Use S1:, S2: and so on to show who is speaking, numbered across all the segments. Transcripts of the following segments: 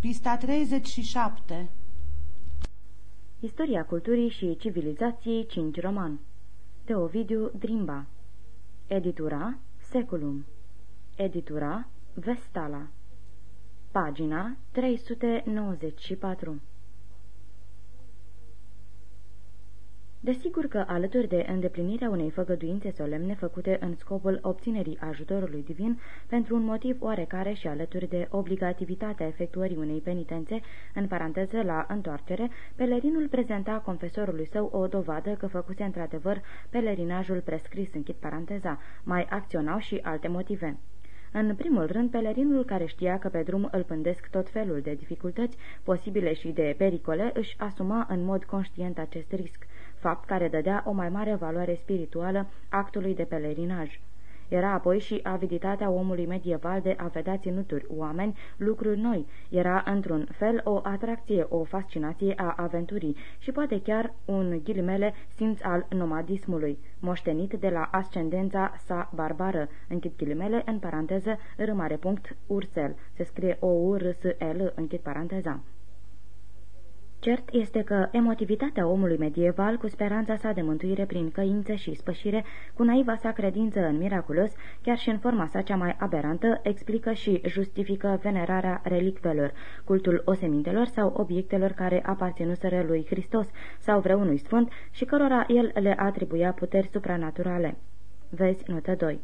S1: Pista 37
S2: Istoria culturii și civilizației 5 roman. De Ovidiu Drimba. Editura Seculum. Editura Vestala. Pagina 394 Desigur că, alături de îndeplinirea unei făgăduințe solemne făcute în scopul obținerii ajutorului divin, pentru un motiv oarecare și alături de obligativitatea efectuării unei penitențe, în paranteză la întoarcere, pelerinul prezenta confesorului său o dovadă că făcuse într-adevăr pelerinajul prescris, închid paranteza, mai acționau și alte motive. În primul rând, pelerinul care știa că pe drum îl pândesc tot felul de dificultăți posibile și de pericole, își asuma în mod conștient acest risc fapt care dădea o mai mare valoare spirituală actului de pelerinaj. Era apoi și aviditatea omului medieval de a vedea ținuturi, oameni, lucruri noi. Era, într-un fel, o atracție, o fascinație a aventurii și poate chiar un ghilimele simț al nomadismului, moștenit de la ascendența sa barbară, închid ghilimele, în paranteză, râmare punct, ursel, se scrie o u r s l închid paranteza. Cert este că emotivitatea omului medieval, cu speranța sa de mântuire prin căință și spășire, cu naiva sa credință în miraculos, chiar și în forma sa cea mai aberantă, explică și justifică venerarea relicvelor, cultul osemintelor sau obiectelor care aparținuseră lui Hristos sau vreunui sfânt și cărora el le atribuia puteri supranaturale. Vezi notă 2.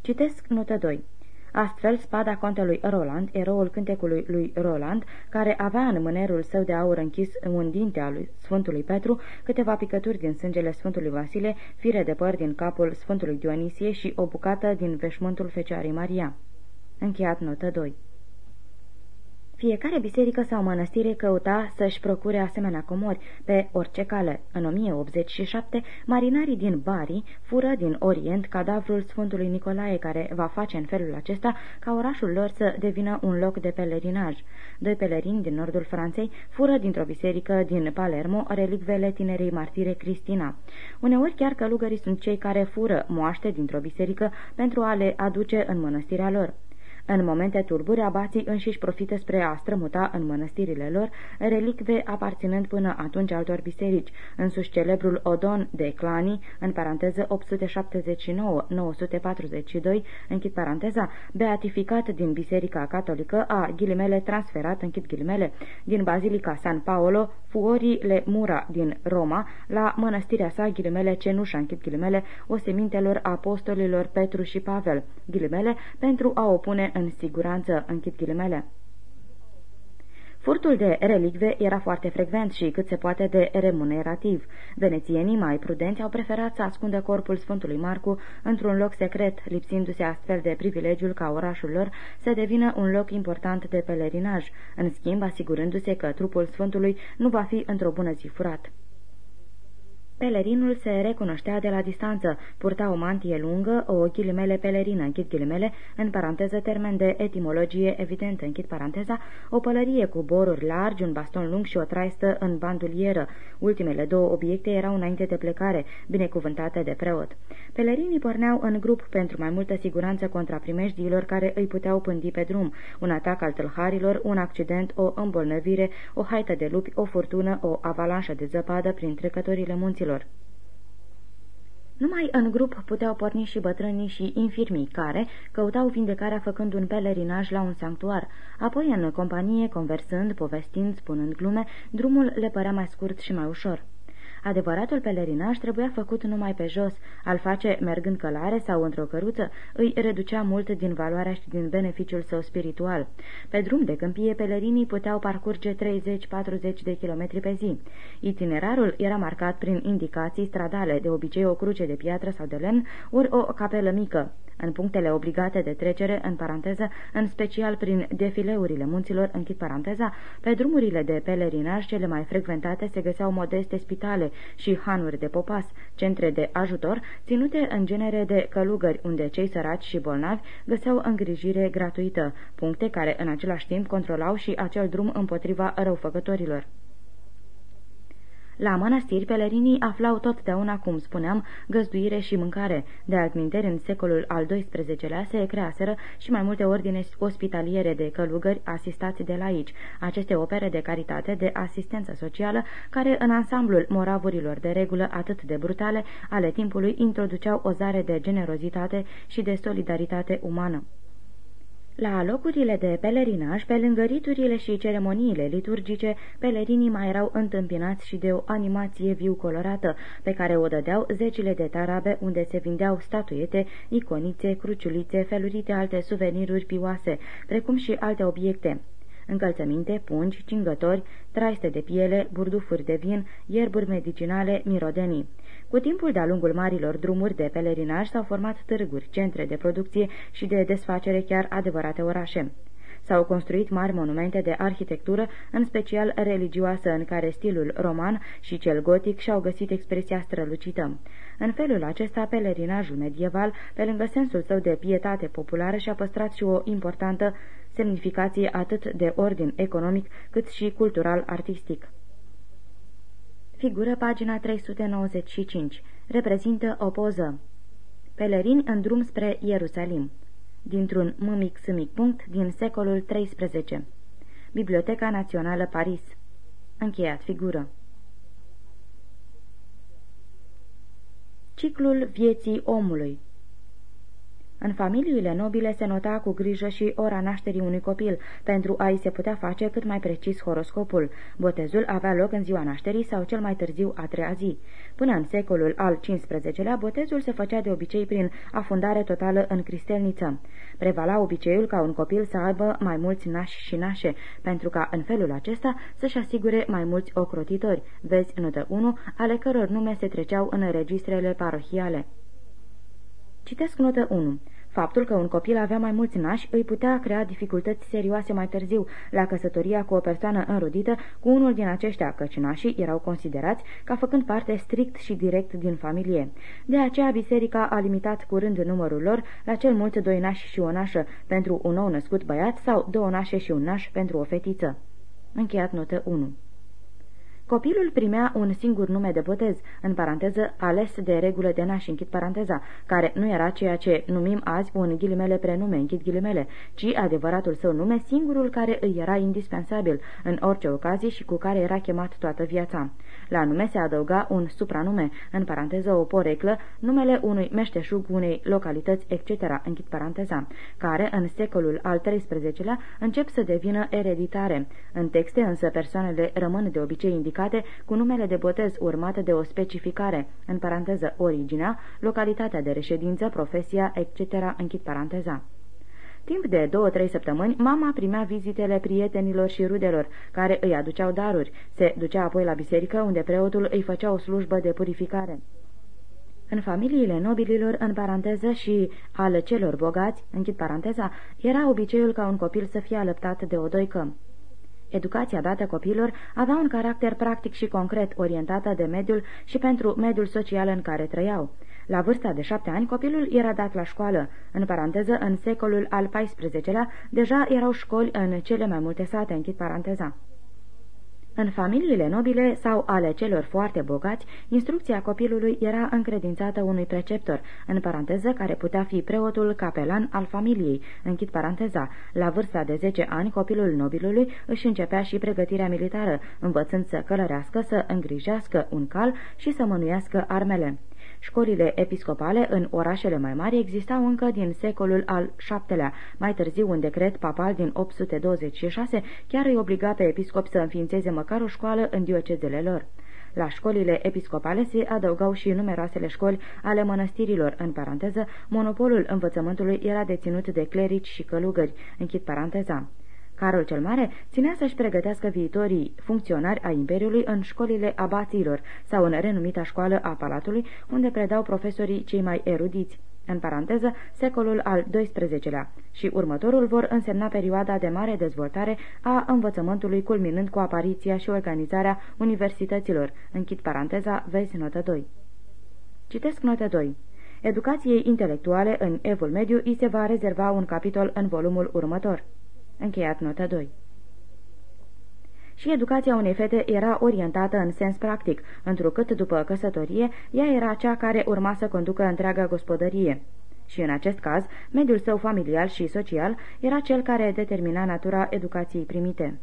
S2: Citesc notă 2. Astfel, spada contelui Roland, eroul cântecului lui Roland, care avea în mânerul său de aur închis un dinte al lui Sfântului Petru, câteva picături din sângele Sfântului Vasile, fire de păr din capul Sfântului Dionisie și o bucată din veșmântul Fecioarei Maria. Încheiat notă 2 fiecare biserică sau mănăstire căuta să-și procure asemenea comori pe orice cale. În 1087, marinarii din Bari fură din Orient cadavrul Sfântului Nicolae, care va face în felul acesta ca orașul lor să devină un loc de pelerinaj. Doi pelerini din nordul Franței fură dintr-o biserică din Palermo relicvele tinerei martire Cristina. Uneori chiar călugării sunt cei care fură moaște dintr-o biserică pentru a le aduce în mănăstirea lor. În momente tulburi, abații înșiși profită spre a strămuta în mănăstirile lor relicve aparținând până atunci altor biserici, însuși celebrul Odon de Clani, în paranteză 879-942, închid paranteza, beatificat din Biserica Catolică, a ghilimele transferat, închid ghilimele, din Bazilica San Paolo, Fuori le Mura din Roma, la mănăstirea sa, ghilimele Cenușa, închid ghilimele, osemintelor apostolilor Petru și Pavel, ghilimele, pentru a opune în siguranță, închid ghilimele. Furtul de relicve era foarte frecvent și cât se poate de remunerativ. Venețienii mai prudenți au preferat să ascundă corpul Sfântului Marcu într-un loc secret, lipsindu-se astfel de privilegiul ca orașul lor să devină un loc important de pelerinaj, în schimb asigurându-se că trupul Sfântului nu va fi într-o bună zi furat. Pelerinul se recunoștea de la distanță, purta o mantie lungă, o ghilimele pelerină, închid ghilimele, în paranteză termen de etimologie evident, închid paranteza, o pălărie cu boruri largi, un baston lung și o traistă în bandulieră. Ultimele două obiecte erau înainte de plecare, binecuvântate de preot. Pelerinii porneau în grup pentru mai multă siguranță contra primejdiilor care îi puteau pândi pe drum, un atac al tâlharilor, un accident, o îmbolnăvire, o haită de lupi, o furtună, o avalanșă de zăpadă prin trecătorile munților bătrânilor. Numai în grup puteau porni și bătrânii și infirmii care căutau vindecarea făcând un pelerinaj la un sanctuar. Apoi, în companie, conversând, povestind, spunând glume, drumul le părea mai scurt și mai ușor. Adevăratul pelerinaj trebuia făcut numai pe jos, al face mergând călare sau într-o căruță îi reducea mult din valoarea și din beneficiul său spiritual. Pe drum de câmpie, pelerinii puteau parcurge 30-40 de kilometri pe zi. Itinerarul era marcat prin indicații stradale, de obicei o cruce de piatră sau de lemn, ori o capelă mică în punctele obligate de trecere, în paranteză, în special prin defileurile munților, închid paranteza, pe drumurile de pelerinaj cele mai frecventate se găseau modeste spitale și hanuri de popas, centre de ajutor, ținute în genere de călugări, unde cei săraci și bolnavi găseau îngrijire gratuită, puncte care în același timp controlau și acel drum împotriva răufăcătorilor. La mănăstiri, pelerinii aflau totdeauna, cum spuneam, găzduire și mâncare. De altminteri, în secolul al XII-lea se creaseră și mai multe ordine ospitaliere de călugări asistați de laici. Aceste opere de caritate, de asistență socială, care în ansamblul moravurilor de regulă atât de brutale ale timpului introduceau o zare de generozitate și de solidaritate umană. La locurile de pelerinaj, pe lângă riturile și ceremoniile liturgice, pelerinii mai erau întâmpinați și de o animație viu colorată, pe care o dădeau zecile de tarabe unde se vindeau statuete, iconițe, cruciulițe, felurite alte suveniruri pioase, precum și alte obiecte încălțăminte, pungi, cingători, traiste de piele, burdufuri de vin, ierburi medicinale, mirodenii. Cu timpul de-a lungul marilor drumuri de pelerinaj s-au format târguri, centre de producție și de desfacere chiar adevărate orașe. S-au construit mari monumente de arhitectură, în special religioasă, în care stilul roman și cel gotic și-au găsit expresia strălucită. În felul acesta, pelerinajul medieval, pe lângă sensul său de pietate populară, și-a păstrat și o importantă semnificație atât de ordin economic cât și cultural-artistic. Figură pagina 395. Reprezintă o poză. Pelerini în drum spre Ierusalim. Dintr-un mâmic sâmic punct din secolul XIII. Biblioteca Națională Paris. Încheiat figură. Ciclul vieții omului în familiile nobile se nota cu grijă și ora nașterii unui copil, pentru a-i se putea face cât mai precis horoscopul. Botezul avea loc în ziua nașterii sau cel mai târziu a treia zi. Până în secolul al XV-lea, botezul se făcea de obicei prin afundare totală în cristelniță. Prevala obiceiul ca un copil să aibă mai mulți nași și nașe, pentru ca în felul acesta să-și asigure mai mulți ocrotitori, vezi notă 1, ale căror nume se treceau în registrele parohiale. Citesc notă 1. Faptul că un copil avea mai mulți nași îi putea crea dificultăți serioase mai târziu la căsătoria cu o persoană înrudită cu unul din aceștia, căci nașii erau considerați ca făcând parte strict și direct din familie. De aceea biserica a limitat curând numărul lor la cel mult doi nași și o nașă pentru un nou născut băiat sau două nașe și un naș pentru o fetiță. Încheiat notă 1 Copilul primea un singur nume de botez, în paranteză ales de regulă de naș, închid paranteza, care nu era ceea ce numim azi un ghilimele prenume, închid ghilimele, ci adevăratul său nume, singurul care îi era indispensabil în orice ocazie și cu care era chemat toată viața. La nume se adăuga un supranume, în paranteză o poreclă, numele unui meșteșug unei localități, etc., închid paranteza, care în secolul al XIII-lea încep să devină ereditare. În texte însă persoanele rămân de obicei indicate cu numele de botez urmate de o specificare, în paranteză originea, localitatea de reședință, profesia, etc., închid paranteza. Timp de două-trei săptămâni, mama primea vizitele prietenilor și rudelor, care îi aduceau daruri. Se ducea apoi la biserică, unde preotul îi făcea o slujbă de purificare. În familiile nobililor, în paranteză, și ale celor bogați, închid paranteza, era obiceiul ca un copil să fie alăptat de o doică. Educația dată copilor avea un caracter practic și concret orientată de mediul și pentru mediul social în care trăiau. La vârsta de șapte ani, copilul era dat la școală. În paranteză, în secolul al XIV-lea, deja erau școli în cele mai multe sate, închid paranteza. În familiile nobile sau ale celor foarte bogați, instrucția copilului era încredințată unui preceptor, în paranteză care putea fi preotul capelan al familiei, închid paranteza. La vârsta de 10 ani, copilul nobilului își începea și pregătirea militară, învățând să călărească, să îngrijească un cal și să mânuiască armele. Școlile episcopale în orașele mai mari existau încă din secolul al VII-lea. Mai târziu, un decret papal din 826 chiar îi obliga pe episcopi să înființeze măcar o școală în diocezele lor. La școlile episcopale se adăugau și numeroasele școli ale mănăstirilor, în paranteză, monopolul învățământului era deținut de clerici și călugări, închid paranteza. Carol cel Mare ținea să-și pregătească viitorii funcționari a Imperiului în școlile abaților sau în renumita școală a Palatului, unde predau profesorii cei mai erudiți în paranteză, secolul al XII-lea, și următorul vor însemna perioada de mare dezvoltare a învățământului culminând cu apariția și organizarea universităților. Închid paranteza, vezi notă 2. Citesc notă 2. Educației intelectuale în Evul Mediu îi se va rezerva un capitol în volumul următor. Încheiat nota 2. și educația unei fete era orientată în sens practic, întrucât după căsătorie, ea era cea care urma să conducă întreaga gospodărie. Și în acest caz, mediul său familial și social era cel care determina natura educației primite.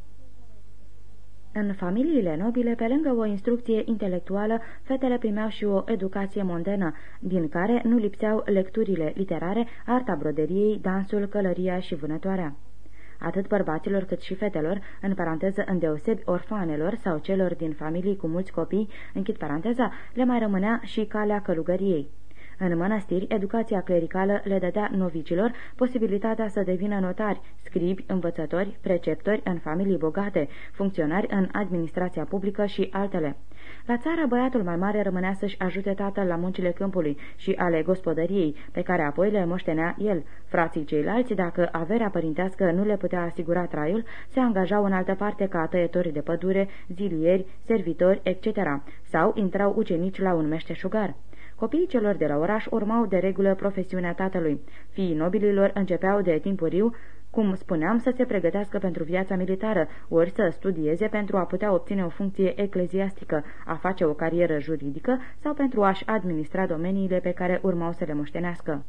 S2: În familiile nobile, pe lângă o instrucție intelectuală, fetele primeau și o educație mondenă, din care nu lipseau lecturile literare, arta broderiei, dansul, călăria și vânătoarea. Atât bărbaților cât și fetelor, în paranteză îndeosebi orfanelor sau celor din familii cu mulți copii, închid paranteza, le mai rămânea și calea călugăriei. În mănăstiri, educația clericală le dădea novicilor posibilitatea să devină notari, scribi, învățători, preceptori în familii bogate, funcționari în administrația publică și altele. La țară, băiatul mai mare rămânea să-și ajute tatăl la muncile câmpului și ale gospodăriei, pe care apoi le moștenea el. Frații ceilalți, dacă averea părintească nu le putea asigura traiul, se angajau în altă parte ca tăietori de pădure, zilieri, servitori, etc. sau intrau ucenici la un meșteșugar. Copiii celor de la oraș urmau de regulă profesiunea tatălui. Fiii nobililor începeau de timpuriu cum spuneam, să se pregătească pentru viața militară, ori să studieze pentru a putea obține o funcție ecleziastică, a face o carieră juridică sau pentru a-și administra domeniile pe care urmau să le moștenească.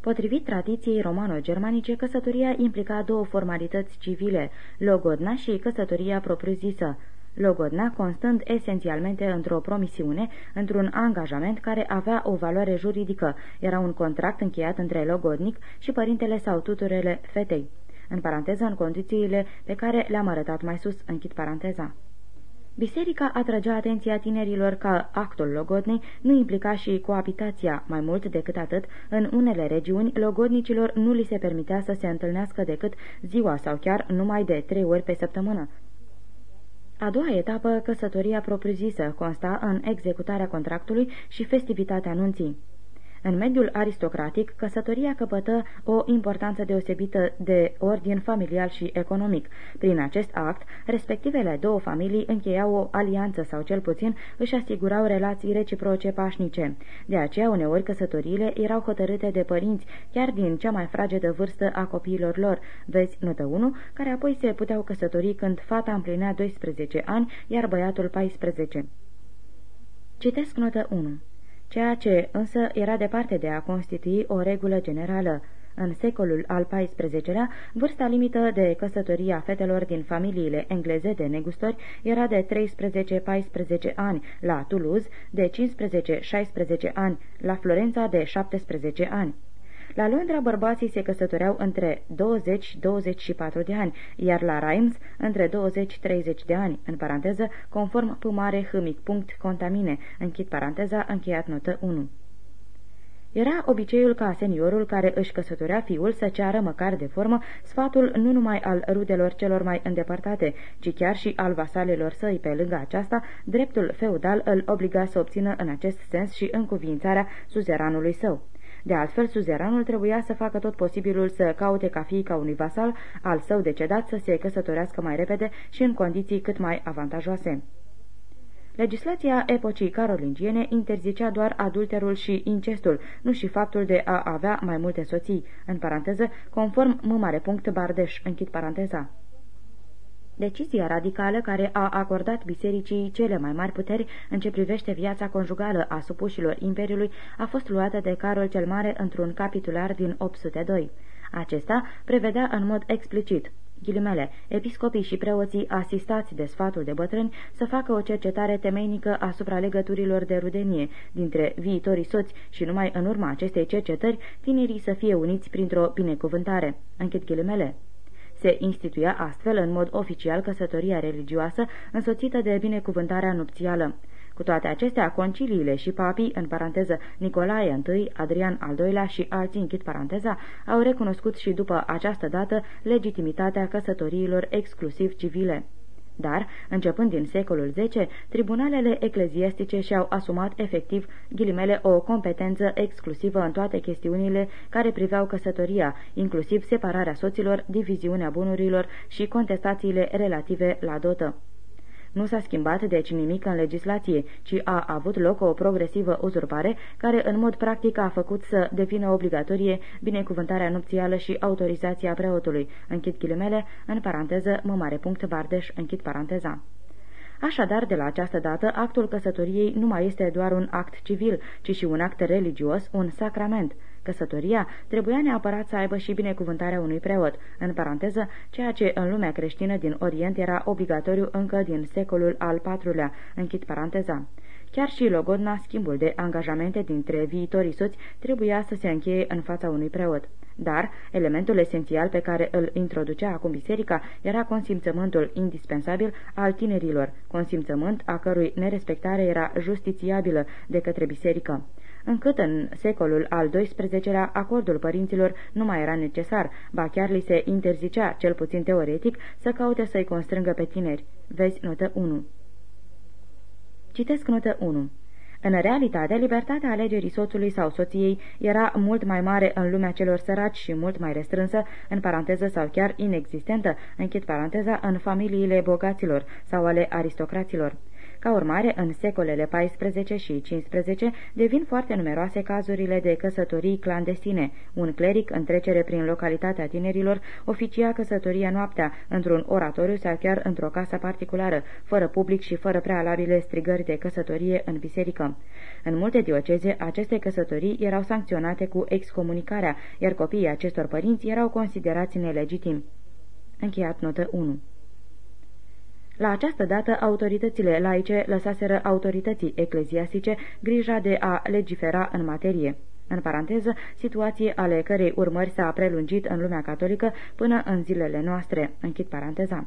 S2: Potrivit tradiției romano-germanice, căsătoria implica două formalități civile, logodna și căsătoria propriu-zisă logodna constând esențialmente într-o promisiune, într-un angajament care avea o valoare juridică. Era un contract încheiat între logodnic și părintele sau tutorele fetei. În paranteză, în condițiile pe care le-am arătat mai sus, închid paranteza. Biserica atragea atenția tinerilor că actul logodnei nu implica și coabitația. Mai mult decât atât, în unele regiuni, logodnicilor nu li se permitea să se întâlnească decât ziua sau chiar numai de trei ori pe săptămână. A doua etapă, căsătoria propriu-zisă, consta în executarea contractului și festivitatea anunții. În mediul aristocratic, căsătoria căpătă o importanță deosebită de ordin familial și economic. Prin acest act, respectivele două familii încheiau o alianță sau cel puțin își asigurau relații reciproce pașnice. De aceea, uneori, căsătoriile erau hotărâte de părinți, chiar din cea mai fragedă vârstă a copiilor lor, vezi notă 1, care apoi se puteau căsători când fata împlinea 12 ani, iar băiatul 14. Citesc notă 1 ceea ce însă era departe de a constitui o regulă generală. În secolul al XIV-lea, vârsta limită de căsătorie a fetelor din familiile engleze de negustori era de 13-14 ani, la Toulouse de 15-16 ani, la Florența de 17 ani. La Londra bărbații se căsătoreau între 20-24 de ani, iar la Reims între 20-30 de ani, în paranteză, conform pumare hâmic punct contamine, închid paranteza, încheiat notă 1. Era obiceiul ca seniorul care își căsătorea fiul să ceară măcar de formă sfatul nu numai al rudelor celor mai îndepărtate, ci chiar și al vasalelor săi. Pe lângă aceasta, dreptul feudal îl obliga să obțină în acest sens și încuvințarea suzeranului său. De altfel, suzeranul trebuia să facă tot posibilul să caute ca fiica unui vasal al său decedat să se căsătorească mai repede și în condiții cât mai avantajoase. Legislația epocii carolingiene interzicea doar adulterul și incestul, nu și faptul de a avea mai multe soții, în paranteză, conform m. Bardeș, închid paranteza. Decizia radicală care a acordat bisericii cele mai mari puteri în ce privește viața conjugală a supușilor Imperiului a fost luată de Carol cel Mare într-un capitular din 802. Acesta prevedea în mod explicit ghilimele, episcopii și preoții asistați de sfatul de bătrâni să facă o cercetare temeinică asupra legăturilor de rudenie dintre viitorii soți și numai în urma acestei cercetări tinerii să fie uniți printr-o binecuvântare. Închid ghilimele. Se instituia astfel în mod oficial căsătoria religioasă însoțită de binecuvântarea nupțială. Cu toate acestea, conciliile și papii, în paranteză Nicolae I, Adrian al II-lea și alții, închid paranteza, au recunoscut și după această dată legitimitatea căsătoriilor exclusiv civile. Dar, începând din secolul X, tribunalele ecleziastice și-au asumat efectiv ghilimele o competență exclusivă în toate chestiunile care priveau căsătoria, inclusiv separarea soților, diviziunea bunurilor și contestațiile relative la dotă. Nu s-a schimbat deci nimic în legislație, ci a avut loc o progresivă uzurpare care în mod practic a făcut să devină obligatorie binecuvântarea nupțială și autorizația preotului. Închid ghilimele, în paranteză, mă mare punct Bardeș, închid paranteza. Așadar, de la această dată, actul căsătoriei nu mai este doar un act civil, ci și un act religios, un sacrament. Căsătoria trebuia neapărat să aibă și binecuvântarea unui preot, în paranteză, ceea ce în lumea creștină din Orient era obligatoriu încă din secolul al IV-lea, închid paranteza. Chiar și logodna, schimbul de angajamente dintre viitorii soți, trebuia să se încheie în fața unui preot. Dar elementul esențial pe care îl introducea acum biserica era consimțământul indispensabil al tinerilor, consimțământ a cărui nerespectare era justițiabilă de către biserică încât în secolul al XII-lea acordul părinților nu mai era necesar, ba chiar li se interzicea, cel puțin teoretic, să caute să-i constrângă pe tineri. Vezi notă 1. Citesc notă 1. În realitate, libertatea alegerii soțului sau soției era mult mai mare în lumea celor săraci și mult mai restrânsă, în paranteză sau chiar inexistentă, închid paranteza, în familiile bogaților sau ale aristocraților. Ca urmare, în secolele XIV și XV devin foarte numeroase cazurile de căsătorii clandestine. Un cleric în trecere prin localitatea tinerilor oficia căsătoria noaptea într-un oratoriu sau chiar într-o casă particulară, fără public și fără prealabile strigări de căsătorie în biserică. În multe dioceze, aceste căsătorii erau sancționate cu excomunicarea, iar copiii acestor părinți erau considerați nelegitimi. Încheiat notă 1 la această dată, autoritățile laice lăsaseră autorității ecleziastice grija de a legifera în materie. În paranteză, situație ale cărei urmări s-a prelungit în lumea catolică până în zilele noastre. Închid paranteza.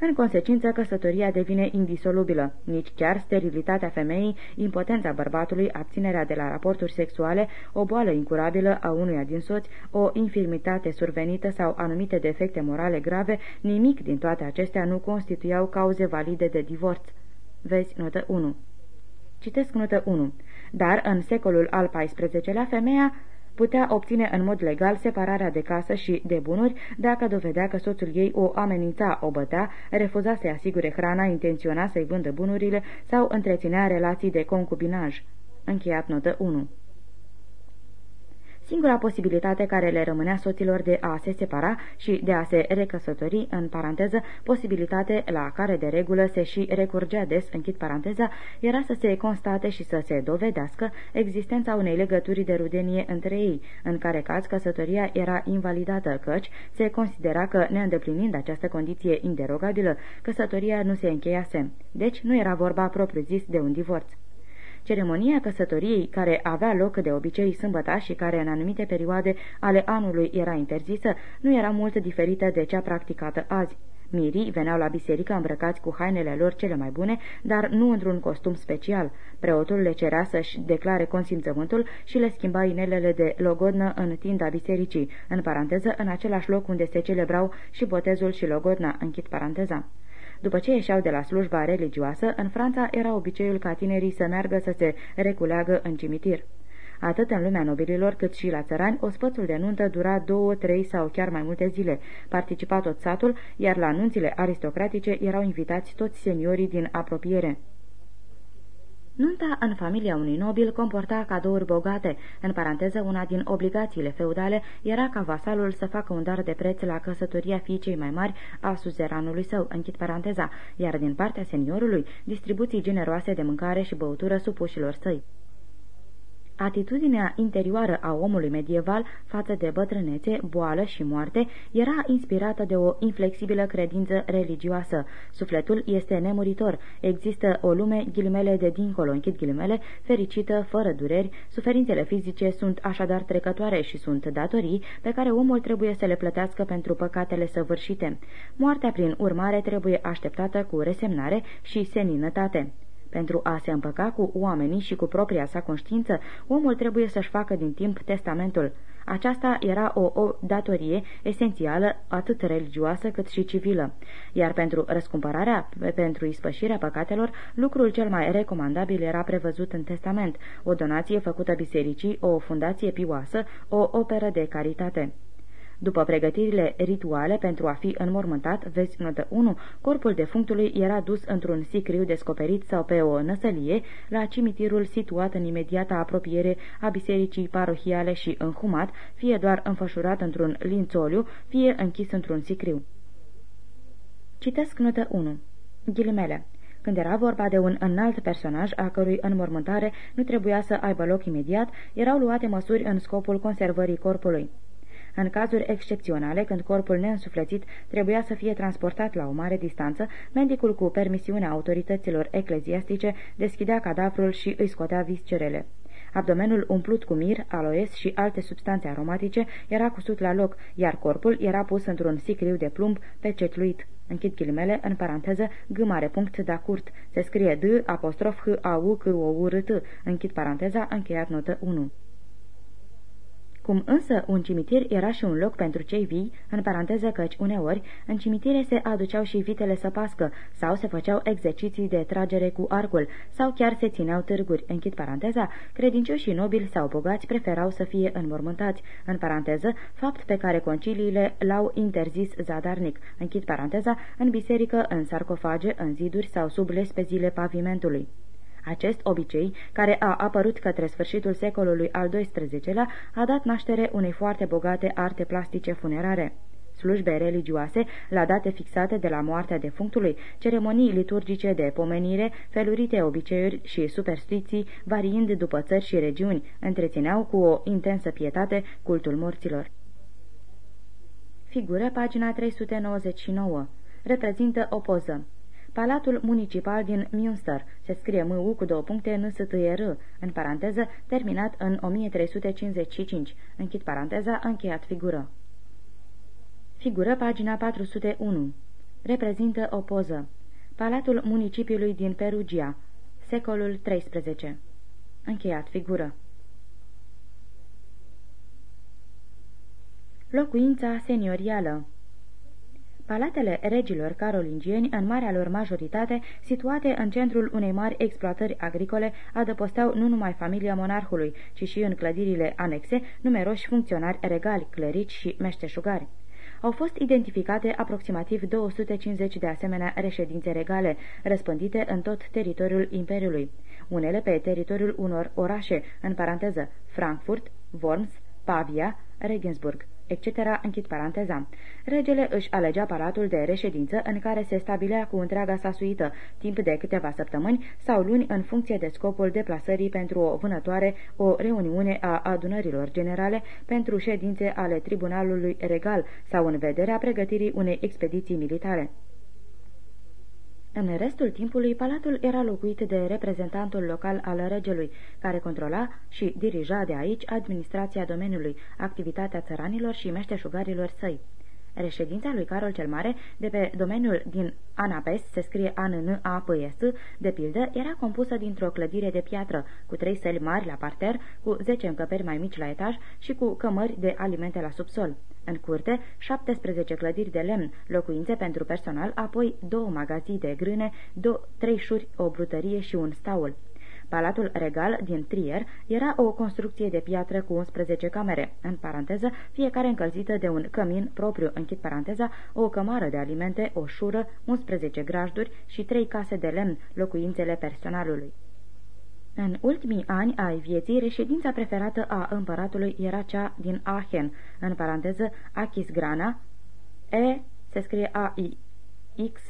S2: În consecință, căsătoria devine indisolubilă. Nici chiar sterilitatea femeii, impotența bărbatului, abținerea de la raporturi sexuale, o boală incurabilă a unuia din soți, o infirmitate survenită sau anumite defecte morale grave, nimic din toate acestea nu constituiau cauze valide de divorț. Vezi notă 1. Citesc notă 1. Dar în secolul al XIV-lea, femeia putea obține în mod legal separarea de casă și de bunuri dacă dovedea că soțul ei o amenința, o bătea, refuza să-i asigure hrana, intenționa să-i vândă bunurile sau întreținea relații de concubinaj. Încheiat notă 1 Singura posibilitate care le rămânea soților de a se separa și de a se recăsători, în paranteză, posibilitate la care de regulă se și recurgea des, închid paranteza, era să se constate și să se dovedească existența unei legături de rudenie între ei, în care caz căsătoria era invalidată, căci se considera că, neîndeplinind această condiție inderogabilă, căsătoria nu se încheiase. Deci nu era vorba propriu-zis de un divorț. Ceremonia căsătoriei, care avea loc de obicei sâmbăta și care în anumite perioade ale anului era interzisă, nu era mult diferită de cea practicată azi. Mirii veneau la biserică îmbrăcați cu hainele lor cele mai bune, dar nu într-un costum special. Preotul le cerea să-și declare consimțământul și le schimba inelele de logodnă în tinda bisericii, în paranteză, în același loc unde se celebrau și botezul și logodna, închid paranteza. După ce ieșeau de la slujba religioasă, în Franța era obiceiul ca tinerii să meargă să se reculeagă în cimitir. Atât în lumea nobililor cât și la țărani, ospățul de nuntă dura două, trei sau chiar mai multe zile. Participa tot satul, iar la nunțile aristocratice erau invitați toți seniorii din apropiere. Nunta în familia unui nobil comporta cadouri bogate. În paranteză, una din obligațiile feudale era ca vasalul să facă un dar de preț la căsătoria fiicei mai mari a suzeranului său, închid paranteza, iar din partea seniorului, distribuții generoase de mâncare și băutură supușilor săi. Atitudinea interioară a omului medieval față de bătrânețe, boală și moarte era inspirată de o inflexibilă credință religioasă. Sufletul este nemuritor. Există o lume, ghilimele de dincolo, închid ghilimele, fericită, fără dureri. Suferințele fizice sunt așadar trecătoare și sunt datorii pe care omul trebuie să le plătească pentru păcatele săvârșite. Moartea, prin urmare, trebuie așteptată cu resemnare și seninătate. Pentru a se împăca cu oamenii și cu propria sa conștiință, omul trebuie să-și facă din timp testamentul. Aceasta era o, o datorie esențială, atât religioasă cât și civilă. Iar pentru răscumpărarea, pentru ispășirea păcatelor, lucrul cel mai recomandabil era prevăzut în testament, o donație făcută bisericii, o fundație pioasă, o operă de caritate. După pregătirile rituale pentru a fi înmormântat, vezi notă 1, corpul defunctului era dus într-un sicriu descoperit sau pe o năsălie la cimitirul situat în imediata apropiere a bisericii parohiale și înhumat, fie doar înfășurat într-un lințoliu, fie închis într-un sicriu. Citesc notă 1. Ghilimele. Când era vorba de un înalt personaj a cărui înmormântare nu trebuia să aibă loc imediat, erau luate măsuri în scopul conservării corpului. În cazuri excepționale, când corpul neînsuflețit trebuia să fie transportat la o mare distanță, medicul cu permisiunea autorităților ecleziastice deschidea cadavrul și îi scotea viscerele. Abdomenul umplut cu mir, aloes și alte substanțe aromatice era cusut la loc, iar corpul era pus într-un sicriu de plumb pecetluit. Închid ghilimele, în paranteză, g mare punct da curt. Se scrie d apostrof h a u c o u r t. Închid paranteza, încheiat notă 1. Cum însă un cimitir era și un loc pentru cei vii, în paranteză căci uneori, în cimitire se aduceau și vitele să pască, sau se făceau exerciții de tragere cu arcul, sau chiar se țineau târguri, închid paranteza, credincioșii nobili sau bogați preferau să fie înmormântați, în paranteză, fapt pe care conciliile l-au interzis zadarnic, închid paranteza, în biserică, în sarcofage, în ziduri sau sub lespezile pavimentului. Acest obicei, care a apărut către sfârșitul secolului al XII-lea, a dat naștere unei foarte bogate arte plastice funerare slujbe religioase la date fixate de la moartea defunctului, ceremonii liturgice de pomenire, felurite obiceiuri și superstiții, variind după țări și regiuni, întrețineau cu o intensă pietate cultul morților. Figură pagina 399. Reprezintă o poză. Palatul municipal din Münster, se scrie m u cu două puncte n s t r în paranteză, terminat în 1355, închid paranteza, încheiat figură. Figură pagina 401. Reprezintă o poză. Palatul municipiului din Perugia, secolul XIII. Încheiat figură. Locuința seniorială Palatele regilor carolingieni, în marea lor majoritate, situate în centrul unei mari exploatări agricole, adăposteau nu numai familia monarhului, ci și în clădirile anexe numeroși funcționari regali, clerici și meșteșugari. Au fost identificate aproximativ 250 de asemenea reședințe regale, răspândite în tot teritoriul Imperiului, unele pe teritoriul unor orașe, în paranteză Frankfurt, Worms, Pavia, Regensburg etc., închid paranteza. Regele își alegea palatul de reședință în care se stabilea cu întreaga sa suită, timp de câteva săptămâni sau luni în funcție de scopul deplasării pentru o vânătoare, o reuniune a adunărilor generale pentru ședințe ale tribunalului regal sau în vederea pregătirii unei expediții militare. În restul timpului, palatul era locuit de reprezentantul local al regelui, care controla și dirija de aici administrația domeniului, activitatea țăranilor și meșteșugarilor săi. Reședința lui Carol cel Mare, de pe domeniul din Anapes, se scrie a n a p s de pildă, era compusă dintr-o clădire de piatră, cu trei săli mari la parter, cu zece încăperi mai mici la etaj și cu cămări de alimente la subsol. În curte, 17 clădiri de lemn, locuințe pentru personal, apoi două magazii de grâne, două, trei șuri, o brutărie și un staul. Palatul regal din Trier era o construcție de piatră cu 11 camere, în paranteză, fiecare încălzită de un cămin propriu, închid paranteza, o cămară de alimente, o șură, 11 grajduri și trei case de lemn, locuințele personalului. În ultimii ani ai vieții, reședința preferată a împăratului era cea din Aachen, în paranteză Achisgrana, E se scrie A-I-X,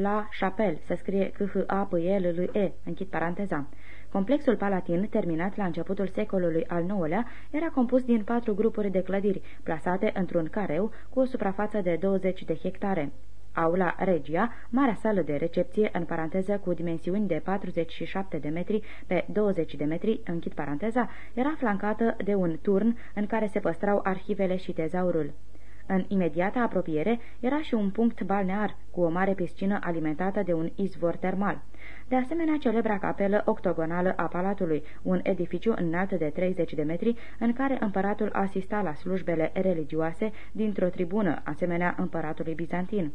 S2: la Chapelle se scrie c h a p e l l e închid paranteza. Complexul palatin, terminat la începutul secolului al IX-lea, era compus din patru grupuri de clădiri, plasate într-un careu cu o suprafață de 20 de hectare. Aula Regia, marea sală de recepție, în paranteză cu dimensiuni de 47 de metri pe 20 de metri, închid paranteza, era flancată de un turn în care se păstrau arhivele și tezaurul. În imediată apropiere era și un punct balnear, cu o mare piscină alimentată de un izvor termal. De asemenea, celebra capelă octogonală a palatului, un edificiu înalt de 30 de metri, în care împăratul asista la slujbele religioase dintr-o tribună, asemenea împăratului bizantin.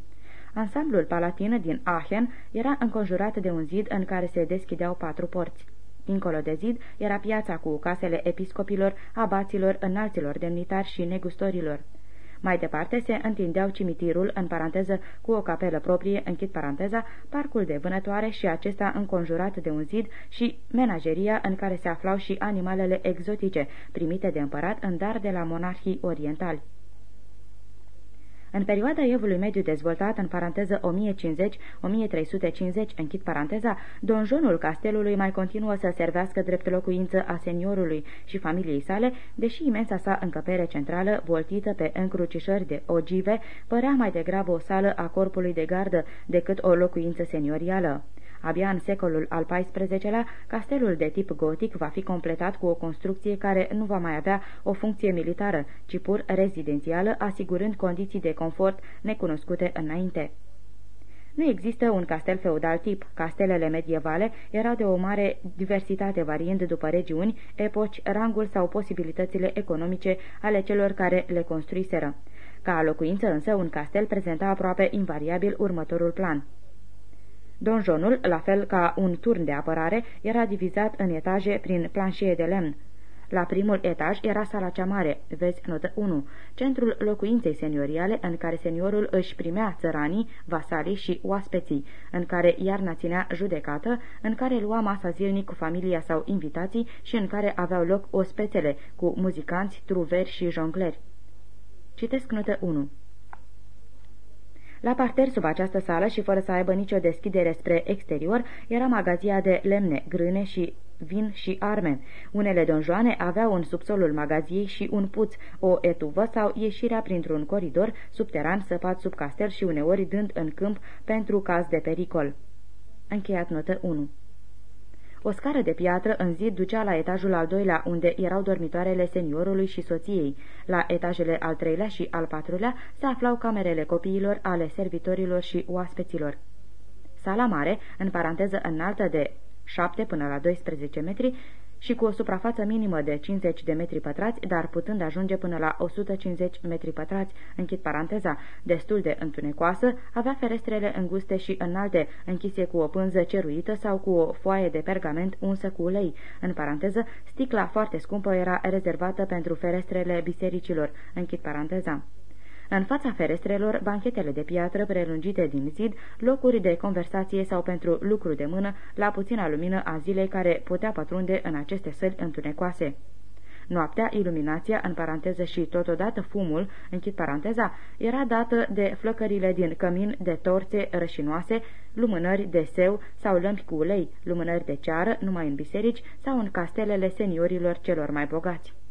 S2: Ansamblul palatin din Aachen era înconjurat de un zid în care se deschideau patru porți. Dincolo de zid era piața cu casele episcopilor, abaților, înalților demnitari și negustorilor. Mai departe se întindeau cimitirul, în paranteză cu o capelă proprie, închid paranteza, parcul de vânătoare și acesta înconjurat de un zid și menageria în care se aflau și animalele exotice, primite de împărat în dar de la monarhii orientali. În perioada evului mediu dezvoltat, în paranteză 1050-1350, închid paranteza, donjonul castelului mai continuă să servească drept locuință a seniorului și familiei sale, deși imensa sa încăpere centrală, voltită pe încrucișări de ogive, părea mai degrabă o sală a corpului de gardă decât o locuință seniorială. Abia în secolul al XIV-lea, castelul de tip gotic va fi completat cu o construcție care nu va mai avea o funcție militară, ci pur rezidențială, asigurând condiții de confort necunoscute înainte. Nu există un castel feudal tip. Castelele medievale erau de o mare diversitate, variind după regiuni, epoci, rangul sau posibilitățile economice ale celor care le construiseră. Ca locuință însă, un castel prezenta aproape invariabil următorul plan. Donjonul, la fel ca un turn de apărare, era divizat în etaje prin planșie de lemn. La primul etaj era sala cea mare, vezi notă 1, centrul locuinței senioriale în care seniorul își primea țăranii, vasalii și oaspeții, în care iarna ținea judecată, în care lua masa zilnic cu familia sau invitații și în care aveau loc ospețele cu muzicanți, truveri și jongleri. Citesc notă 1. La parter sub această sală și fără să aibă nicio deschidere spre exterior, era magazia de lemne, grâne și vin și arme. Unele donjoane aveau în subsolul magaziei și un puț, o etuvă sau ieșirea printr-un coridor subteran săpat sub castel și uneori dând în câmp pentru caz de pericol. Încheiat notă 1 o scară de piatră în zid ducea la etajul al doilea, unde erau dormitoarele seniorului și soției. La etajele al treilea și al patrulea se aflau camerele copiilor, ale servitorilor și oaspeților. Sala mare, în paranteză înaltă de 7 până la 12 metri, și cu o suprafață minimă de 50 de metri pătrați, dar putând ajunge până la 150 metri pătrați, închid paranteza, destul de întunecoasă, avea ferestrele înguste și înalte, închise cu o pânză ceruită sau cu o foaie de pergament unsă cu ulei. În paranteză, sticla foarte scumpă era rezervată pentru ferestrele bisericilor, închid paranteza. În fața ferestrelor, banchetele de piatră prelungite din zid, locuri de conversație sau pentru lucru de mână, la puțină lumină a zilei care putea pătrunde în aceste săli întunecoase. Noaptea, iluminația, în paranteză și totodată fumul, închid paranteza, era dată de flăcările din cămin de torțe rășinoase, lumânări de seu sau lămpi cu ulei, lumânări de ceară, numai în biserici sau în castelele seniorilor celor mai bogați.